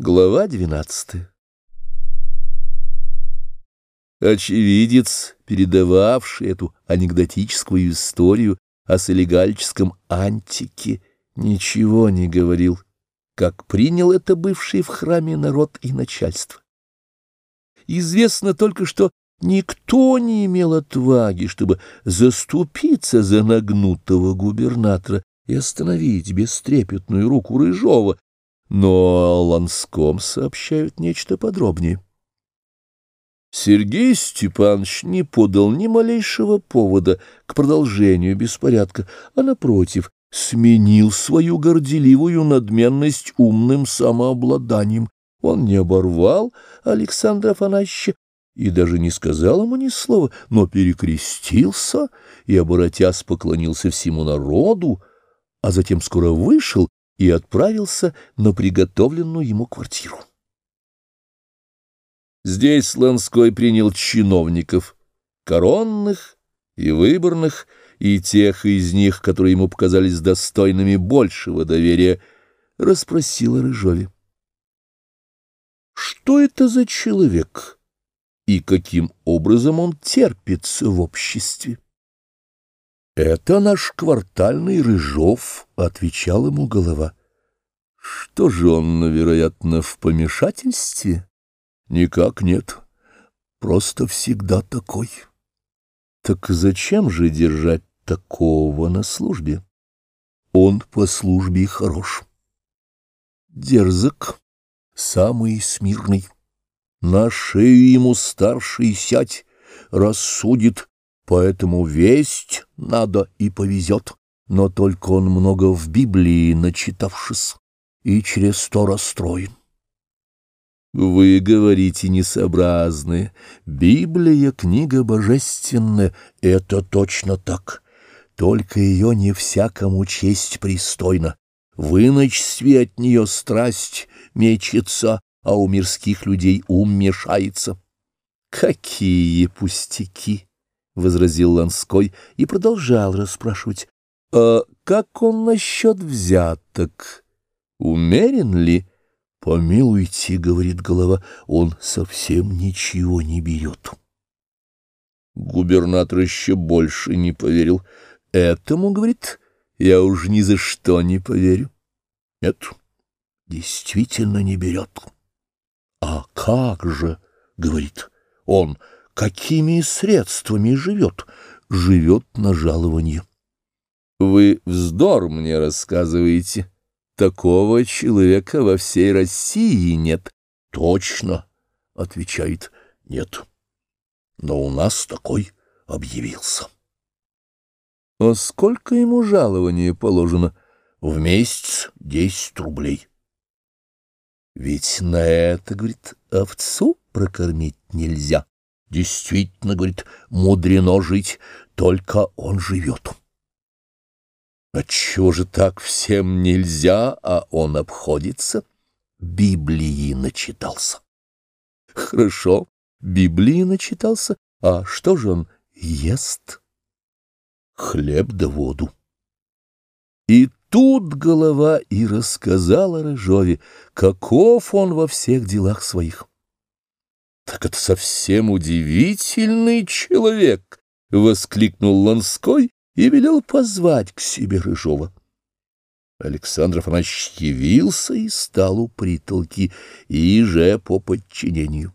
Глава двенадцатая Очевидец, передававший эту анекдотическую историю о солигальческом антике, ничего не говорил, как принял это бывший в храме народ и начальство. Известно только, что никто не имел отваги, чтобы заступиться за нагнутого губернатора и остановить бестрепетную руку Рыжова, но о Ланском сообщают нечто подробнее. Сергей Степанович не подал ни малейшего повода к продолжению беспорядка, а, напротив, сменил свою горделивую надменность умным самообладанием. Он не оборвал Александра Афанасьевича и даже не сказал ему ни слова, но перекрестился и, оборотясь, поклонился всему народу, а затем скоро вышел и отправился на приготовленную ему квартиру. Здесь Ланской принял чиновников, коронных и выборных, и тех из них, которые ему показались достойными большего доверия, расспросил о Рыжове. Что это за человек и каким образом он терпится в обществе? «Это наш квартальный Рыжов», — отвечал ему голова. «Что же он, вероятно, в помешательстве?» «Никак нет. Просто всегда такой». «Так зачем же держать такого на службе?» «Он по службе хорош». «Дерзок, самый смирный. На шею ему старший сядь, рассудит, Поэтому весть надо и повезет, но только он много в Библии начитавшись, и через то расстроен. Вы говорите несообразные. Библия — книга божественная, это точно так. Только ее не всякому честь пристойно. В иночестве от нее страсть мечется, а у мирских людей ум мешается. Какие пустяки! — возразил Ланской и продолжал расспрашивать. — А как он насчет взяток? Умерен ли? — Помилуйте, — говорит голова, — он совсем ничего не берет. Губернатор еще больше не поверил. Этому, говорит, я уж ни за что не поверю. Нет, действительно не берет. А как же, — говорит он, — какими средствами живет? Живет на жалование. Вы вздор мне рассказываете. Такого человека во всей России нет. Точно, отвечает, нет. Но у нас такой объявился. А сколько ему жалования положено? В месяц десять рублей. Ведь на это, говорит, овцу прокормить нельзя. Действительно, говорит, мудрено жить, только он живет. Отчего же так всем нельзя, а он обходится? Библии начитался. Хорошо, Библии начитался, а что же он ест? Хлеб да воду. И тут голова и рассказала Рыжове, каков он во всех делах своих. «Так это совсем удивительный человек!» — воскликнул Ланской и велел позвать к себе Рыжова. Александр Афанасьевич и стал у притолки, и же по подчинению.